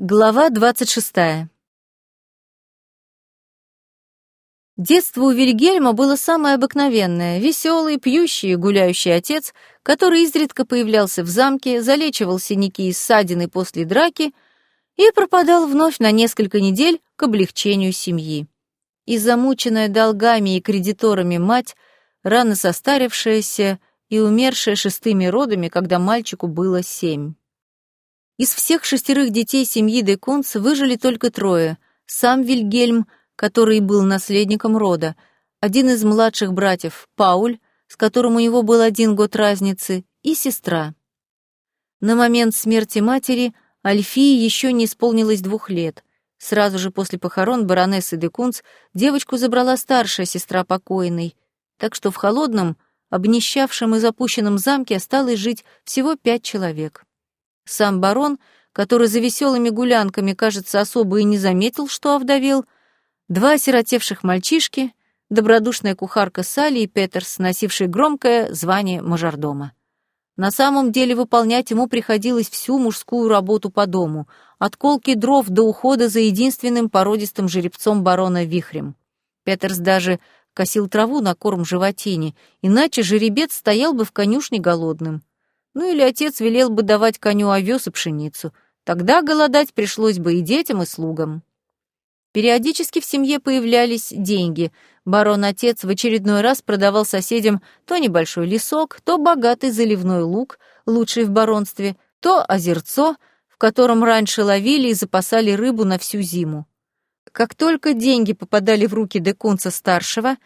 Глава двадцать шестая. Детство у Вильгельма было самое обыкновенное, веселый, пьющий и гуляющий отец, который изредка появлялся в замке, залечивал синяки и ссадины после драки и пропадал вновь на несколько недель к облегчению семьи. И замученная долгами и кредиторами мать, рано состарившаяся и умершая шестыми родами, когда мальчику было семь. Из всех шестерых детей семьи де Кунц выжили только трое. Сам Вильгельм, который был наследником рода, один из младших братьев, Пауль, с которым у него был один год разницы, и сестра. На момент смерти матери Альфии еще не исполнилось двух лет. Сразу же после похорон баронессы де Кунц девочку забрала старшая сестра покойной, так что в холодном, обнищавшем и запущенном замке осталось жить всего пять человек. Сам барон, который за веселыми гулянками, кажется, особо и не заметил, что овдовел, два осиротевших мальчишки, добродушная кухарка Салли и Петерс, носившие громкое звание мажордома. На самом деле выполнять ему приходилось всю мужскую работу по дому, от колки дров до ухода за единственным породистым жеребцом барона Вихрем. Петерс даже косил траву на корм животине, иначе жеребец стоял бы в конюшне голодным. Ну или отец велел бы давать коню овес и пшеницу. Тогда голодать пришлось бы и детям, и слугам. Периодически в семье появлялись деньги. Барон-отец в очередной раз продавал соседям то небольшой лесок, то богатый заливной лук, лучший в баронстве, то озерцо, в котором раньше ловили и запасали рыбу на всю зиму. Как только деньги попадали в руки Декунца-старшего,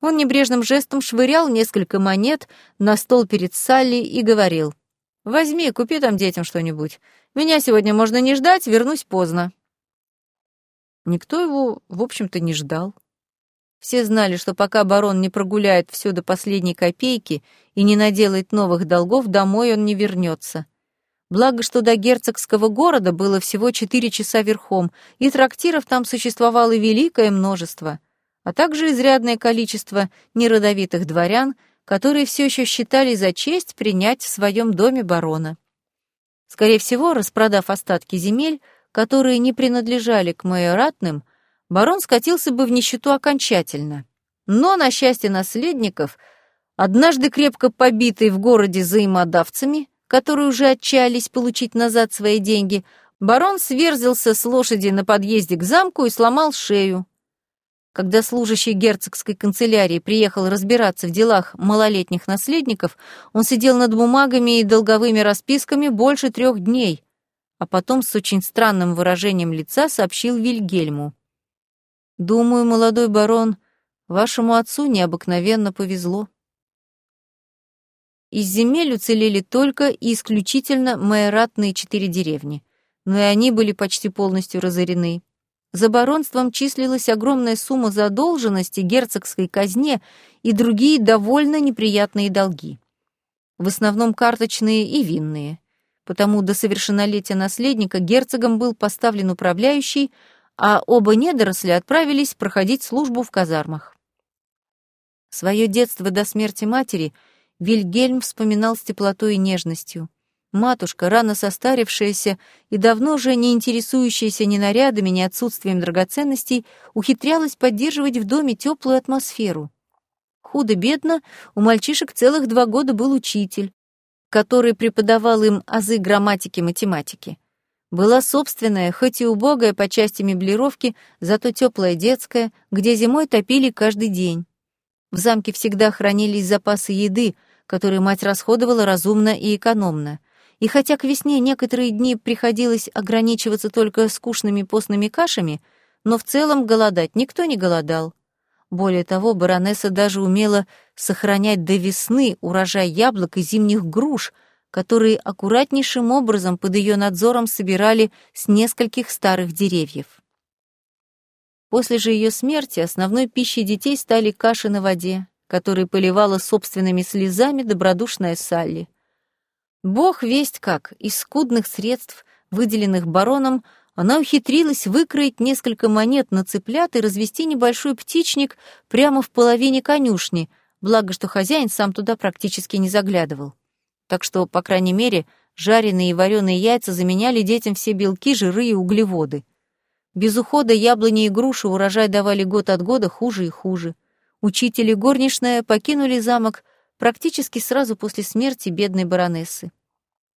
он небрежным жестом швырял несколько монет на стол перед Салли и говорил. «Возьми, купи там детям что-нибудь. Меня сегодня можно не ждать, вернусь поздно». Никто его, в общем-то, не ждал. Все знали, что пока барон не прогуляет все до последней копейки и не наделает новых долгов, домой он не вернется. Благо, что до герцогского города было всего четыре часа верхом, и трактиров там существовало великое множество — а также изрядное количество неродовитых дворян, которые все еще считали за честь принять в своем доме барона. Скорее всего, распродав остатки земель, которые не принадлежали к майоратным, барон скатился бы в нищету окончательно. Но, на счастье наследников, однажды крепко побитый в городе взаимодавцами, которые уже отчаялись получить назад свои деньги, барон сверзился с лошади на подъезде к замку и сломал шею, когда служащий герцогской канцелярии приехал разбираться в делах малолетних наследников, он сидел над бумагами и долговыми расписками больше трех дней, а потом с очень странным выражением лица сообщил Вильгельму. «Думаю, молодой барон, вашему отцу необыкновенно повезло». Из земель уцелели только и исключительно майоратные четыре деревни, но и они были почти полностью разорены. За баронством числилась огромная сумма задолженности герцогской казне и другие довольно неприятные долги. В основном карточные и винные. Потому до совершеннолетия наследника герцогом был поставлен управляющий, а оба недоросля отправились проходить службу в казармах. Свое детство до смерти матери Вильгельм вспоминал с теплотой и нежностью. Матушка, рано состарившаяся и давно уже не интересующаяся ни нарядами, ни отсутствием драгоценностей, ухитрялась поддерживать в доме теплую атмосферу. Худо-бедно, у мальчишек целых два года был учитель, который преподавал им азы грамматики математики. Была собственная, хоть и убогая по части меблировки, зато теплая детская, где зимой топили каждый день. В замке всегда хранились запасы еды, которые мать расходовала разумно и экономно — и хотя к весне некоторые дни приходилось ограничиваться только скучными постными кашами, но в целом голодать никто не голодал. Более того, баронесса даже умела сохранять до весны урожай яблок и зимних груш, которые аккуратнейшим образом под ее надзором собирали с нескольких старых деревьев. После же ее смерти основной пищей детей стали каши на воде, которые поливала собственными слезами добродушная Салли — Бог весть как, из скудных средств, выделенных бароном, она ухитрилась выкроить несколько монет на цыплят и развести небольшой птичник прямо в половине конюшни, благо что хозяин сам туда практически не заглядывал. Так что, по крайней мере, Жареные и вареные яйца заменяли детям все белки, жиры и углеводы. Без ухода яблони и груши урожай давали год от года хуже и хуже. Учитель и горничная покинули замок практически сразу после смерти бедной баронессы.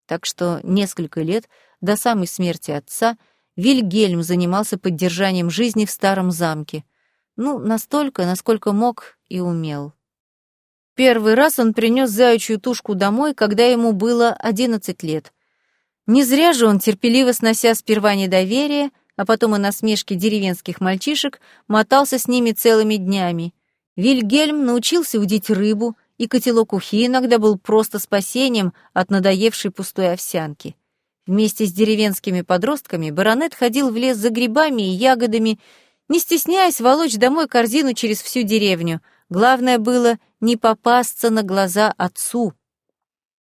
Так что несколько лет до самой смерти отца Вильгельм занимался поддержанием жизни в старом замке. Ну, настолько, насколько мог и умел. Первый раз он принес заячью тушку домой, когда ему было одиннадцать лет. Не зря же он, терпеливо снося сперва недоверие, а потом и насмешки деревенских мальчишек, мотался с ними целыми днями. Вильгельм научился удить рыбу, и котелок ухи иногда был просто спасением от надоевшей пустой овсянки. Вместе с деревенскими подростками баронет ходил в лес за грибами и ягодами, не стесняясь волочь домой корзину через всю деревню. Главное было не попасться на глаза отцу.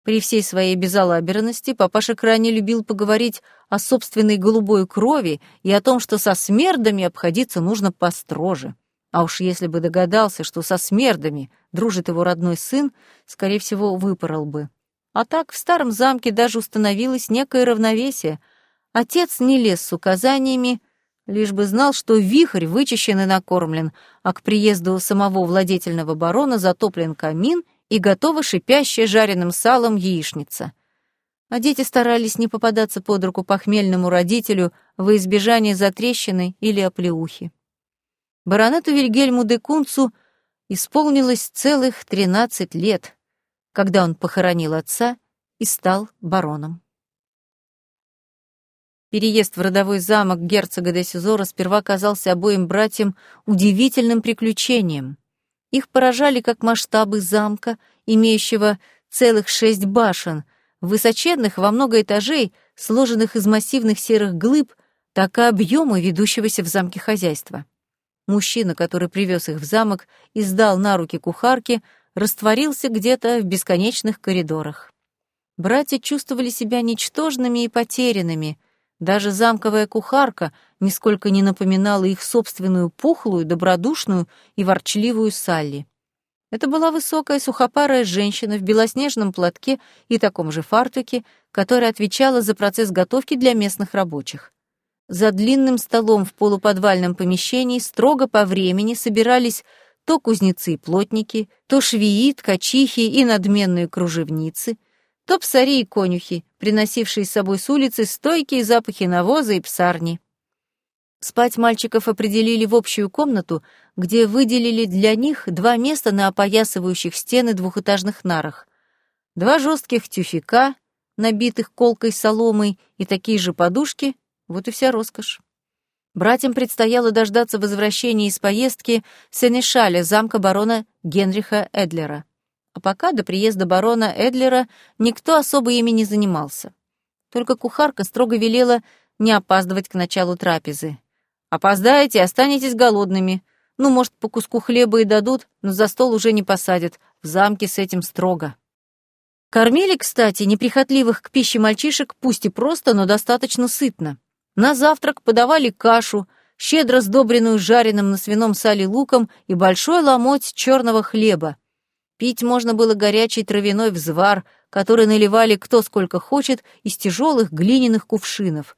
При всей своей безалаберности папаша крайне любил поговорить о собственной голубой крови и о том, что со смердами обходиться нужно построже. А уж если бы догадался, что со смердами дружит его родной сын, скорее всего, выпорол бы. А так в старом замке даже установилось некое равновесие. Отец не лез с указаниями, лишь бы знал, что вихрь вычищен и накормлен, а к приезду самого владетельного барона затоплен камин и готова шипящая жареным салом яичница. А дети старались не попадаться под руку похмельному родителю во избежание затрещины или оплеухи. Баронету Вильгельму де Кунцу исполнилось целых тринадцать лет, когда он похоронил отца и стал бароном. Переезд в родовой замок герцога де Сизора сперва казался обоим братьям удивительным приключением. Их поражали как масштабы замка, имеющего целых шесть башен, высоченных во много этажей, сложенных из массивных серых глыб, так и объемы ведущегося в замке хозяйства. Мужчина, который привез их в замок и сдал на руки кухарке, растворился где-то в бесконечных коридорах. Братья чувствовали себя ничтожными и потерянными — даже замковая кухарка нисколько не напоминала их собственную пухлую, добродушную и ворчливую Салли. Это была высокая сухопарая женщина в белоснежном платке и таком же фартуке, которая отвечала за процесс готовки для местных рабочих. За длинным столом в полуподвальном помещении строго по времени собирались то кузнецы и плотники, то швеи, ткачихи и надменные кружевницы — то псари и конюхи, приносившие с собой с улицы стойкие запахи навоза и псарни. Спать мальчиков определили в общую комнату, где выделили для них два места на опоясывающих стены двухэтажных нарах. Два жестких тюфяка, набитых колкой соломой, и такие же подушки — вот и вся роскошь. Братьям предстояло дождаться возвращения из поездки Сенешаля, замка барона Генриха Эдлера. А пока до приезда барона Эдлера никто особо ими не занимался. Только кухарка строго велела не опаздывать к началу трапезы. «Опоздаете, останетесь голодными. Ну, может, по куску хлеба и дадут, но за стол уже не посадят. В замке с этим строго». Кормили, кстати, неприхотливых к пище мальчишек, пусть и просто, но достаточно сытно. На завтрак подавали кашу, щедро сдобренную жареным на свином сале луком и большой ломоть черного хлеба, Пить можно было горячий травяной взвар, который наливали кто сколько хочет из тяжелых глиняных кувшинов.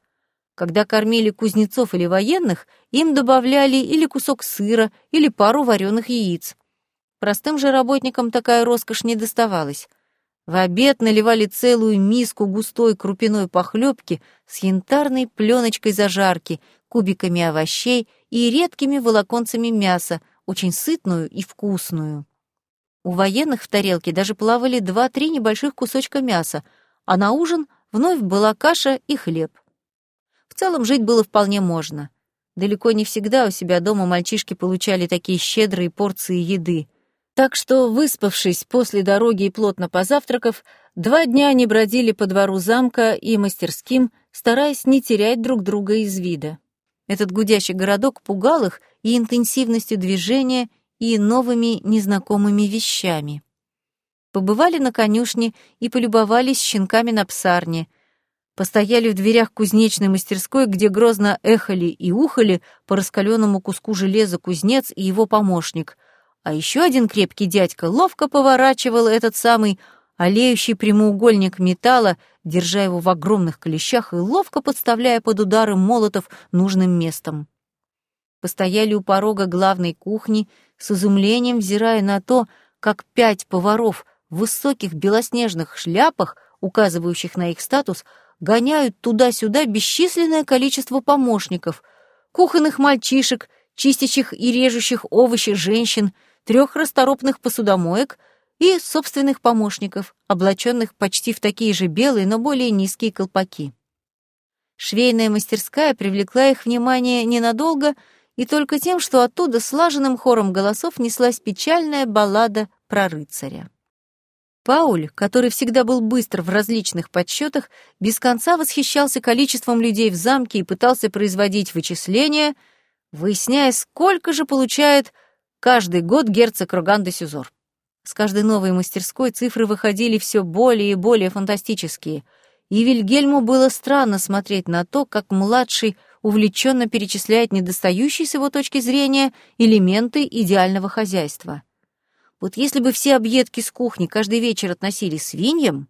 Когда кормили кузнецов или военных, им добавляли или кусок сыра, или пару вареных яиц. Простым же работникам такая роскошь не доставалась. В обед наливали целую миску густой крупяной похлебки с янтарной пленочкой зажарки, кубиками овощей и редкими волоконцами мяса, очень сытную и вкусную. У военных в тарелке даже плавали два-три небольших кусочка мяса, а на ужин вновь была каша и хлеб. В целом жить было вполне можно. Далеко не всегда у себя дома мальчишки получали такие щедрые порции еды. Так что, выспавшись после дороги и плотно позавтракав, два дня они бродили по двору замка и мастерским, стараясь не терять друг друга из вида. Этот гудящий городок пугал их и интенсивностью движения, и новыми незнакомыми вещами. Побывали на конюшне и полюбовались щенками на псарне. Постояли в дверях кузнечной мастерской, где грозно эхали и ухали по раскаленному куску железа кузнец и его помощник. А еще один крепкий дядька ловко поворачивал этот самый олеющий прямоугольник металла, держа его в огромных клещах и ловко подставляя под удары молотов нужным местом. Постояли у порога главной кухни, с изумлением взирая на то, как пять поваров в высоких белоснежных шляпах, указывающих на их статус, гоняют туда-сюда бесчисленное количество помощников, кухонных мальчишек, чистящих и режущих овощи женщин, трех расторопных посудомоек и собственных помощников, облаченных почти в такие же белые, но более низкие колпаки. Швейная мастерская привлекла их внимание ненадолго и только тем, что оттуда слаженным хором голосов неслась печальная баллада про рыцаря. Пауль, который всегда был быстр в различных подсчетах, без конца восхищался количеством людей в замке и пытался производить вычисления, выясняя, сколько же получает каждый год герцог Роган де Сюзор. С каждой новой мастерской цифры выходили все более и более фантастические, и Вильгельму было странно смотреть на то, как младший увлеченно перечисляет недостающие с его точки зрения элементы идеального хозяйства — вот если бы все объедки с кухни каждый вечер относили свиньям,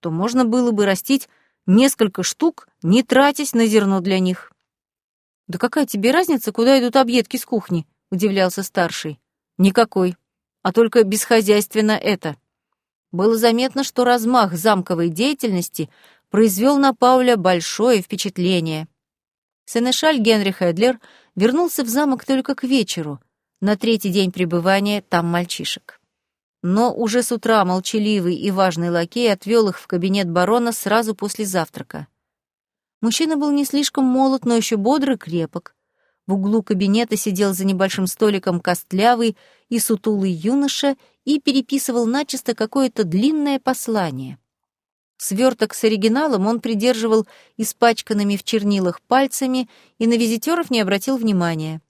то можно было бы растить несколько штук, не тратясь на зерно для них. «Да какая тебе разница, куда идут объедки с кухни?» — удивлялся старший. «Никакой. А только бесхозяйственно это». Было заметно, что размах замковой деятельности произвел на Пауля большое впечатление. Сенешаль Генрих Эдлер вернулся в замок только к вечеру, на третий день пребывания там мальчишек. Но уже с утра молчаливый и важный лакей отвел их в кабинет барона сразу после завтрака. Мужчина был не слишком молод, но еще бодрый, крепок. В углу кабинета сидел за небольшим столиком костлявый и сутулый юноша и переписывал начисто какое-то длинное послание. Сверток с оригиналом он придерживал испачканными в чернилах пальцами и на визитеров не обратил внимания.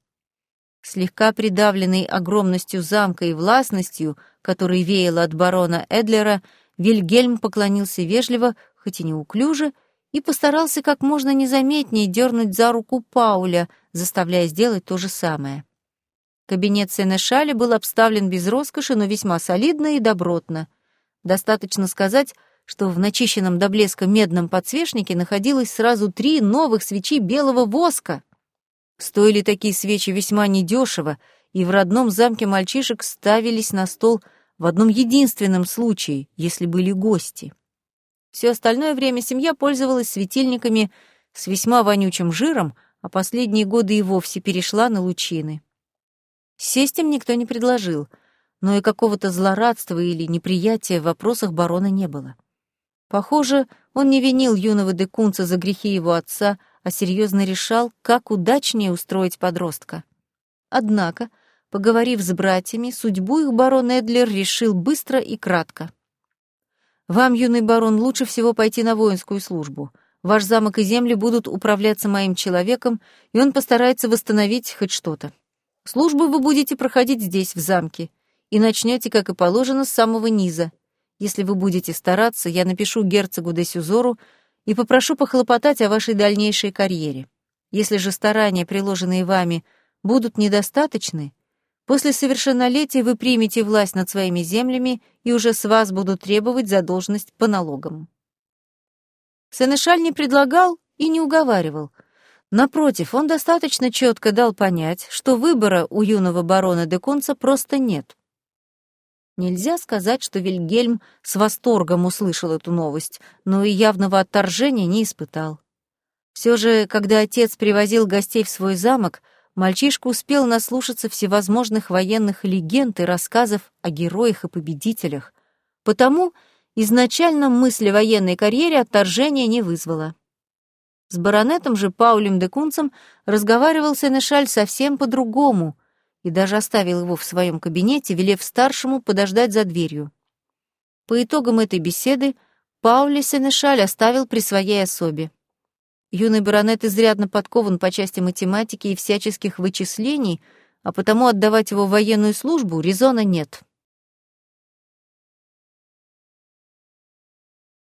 Слегка придавленный огромностью замка и властностью, которой веяло от барона Эдлера, Вильгельм поклонился вежливо, хоть и неуклюже, и постарался как можно незаметнее дернуть за руку Пауля, заставляя сделать то же самое. Кабинет Сенешаля был обставлен без роскоши, но весьма солидно и добротно. Достаточно сказать, что в начищенном до блеска медном подсвечнике находилось сразу три новых свечи белого воска — Стоили такие свечи весьма недешево, и в родном замке мальчишек ставились на стол в одном единственном случае, если были гости. Все остальное время семья пользовалась светильниками с весьма вонючим жиром, а последние годы и вовсе перешла на лучины. Сесть им никто не предложил, но и какого-то злорадства или неприятия в вопросах барона не было. Похоже, он не винил юного декунца за грехи его отца, а серьезно решал, как удачнее устроить подростка. Однако, поговорив с братьями, судьбу их барон Эдлер решил быстро и кратко. «Вам, юный барон, лучше всего пойти на воинскую службу. Ваш замок и земли будут управляться моим человеком, и он постарается восстановить хоть что-то. Службу вы будете проходить здесь, в замке, и начнете, как и положено, с самого низа. Если вы будете стараться, я напишу герцогу де Сюзору, и попрошу похлопотать о вашей дальнейшей карьере. Если же старания, приложенные вами, будут недостаточны, после совершеннолетия вы примете власть над своими землями и уже с вас будут требовать задолженность по налогам. Сенешаль не предлагал и не уговаривал. Напротив, он достаточно четко дал понять, что выбора у юного барона де Конца просто нет. Нельзя сказать, что Вильгельм с восторгом услышал эту новость, но и явного отторжения не испытал. Все же, когда отец привозил гостей в свой замок, мальчишка успел наслушаться всевозможных военных легенд и рассказов о героях и победителях. Потому изначально мысль о военной карьере отторжения не вызвала. С баронетом же Паулем де Кунцем разговаривал Сенешаль совсем по-другому — и даже оставил его в своем кабинете, велев старшему подождать за дверью. По итогам этой беседы Паули Сенешаль оставил при своей особе. Юный баронет изрядно подкован по части математики и всяческих вычислений, а потому отдавать его в военную службу резона нет.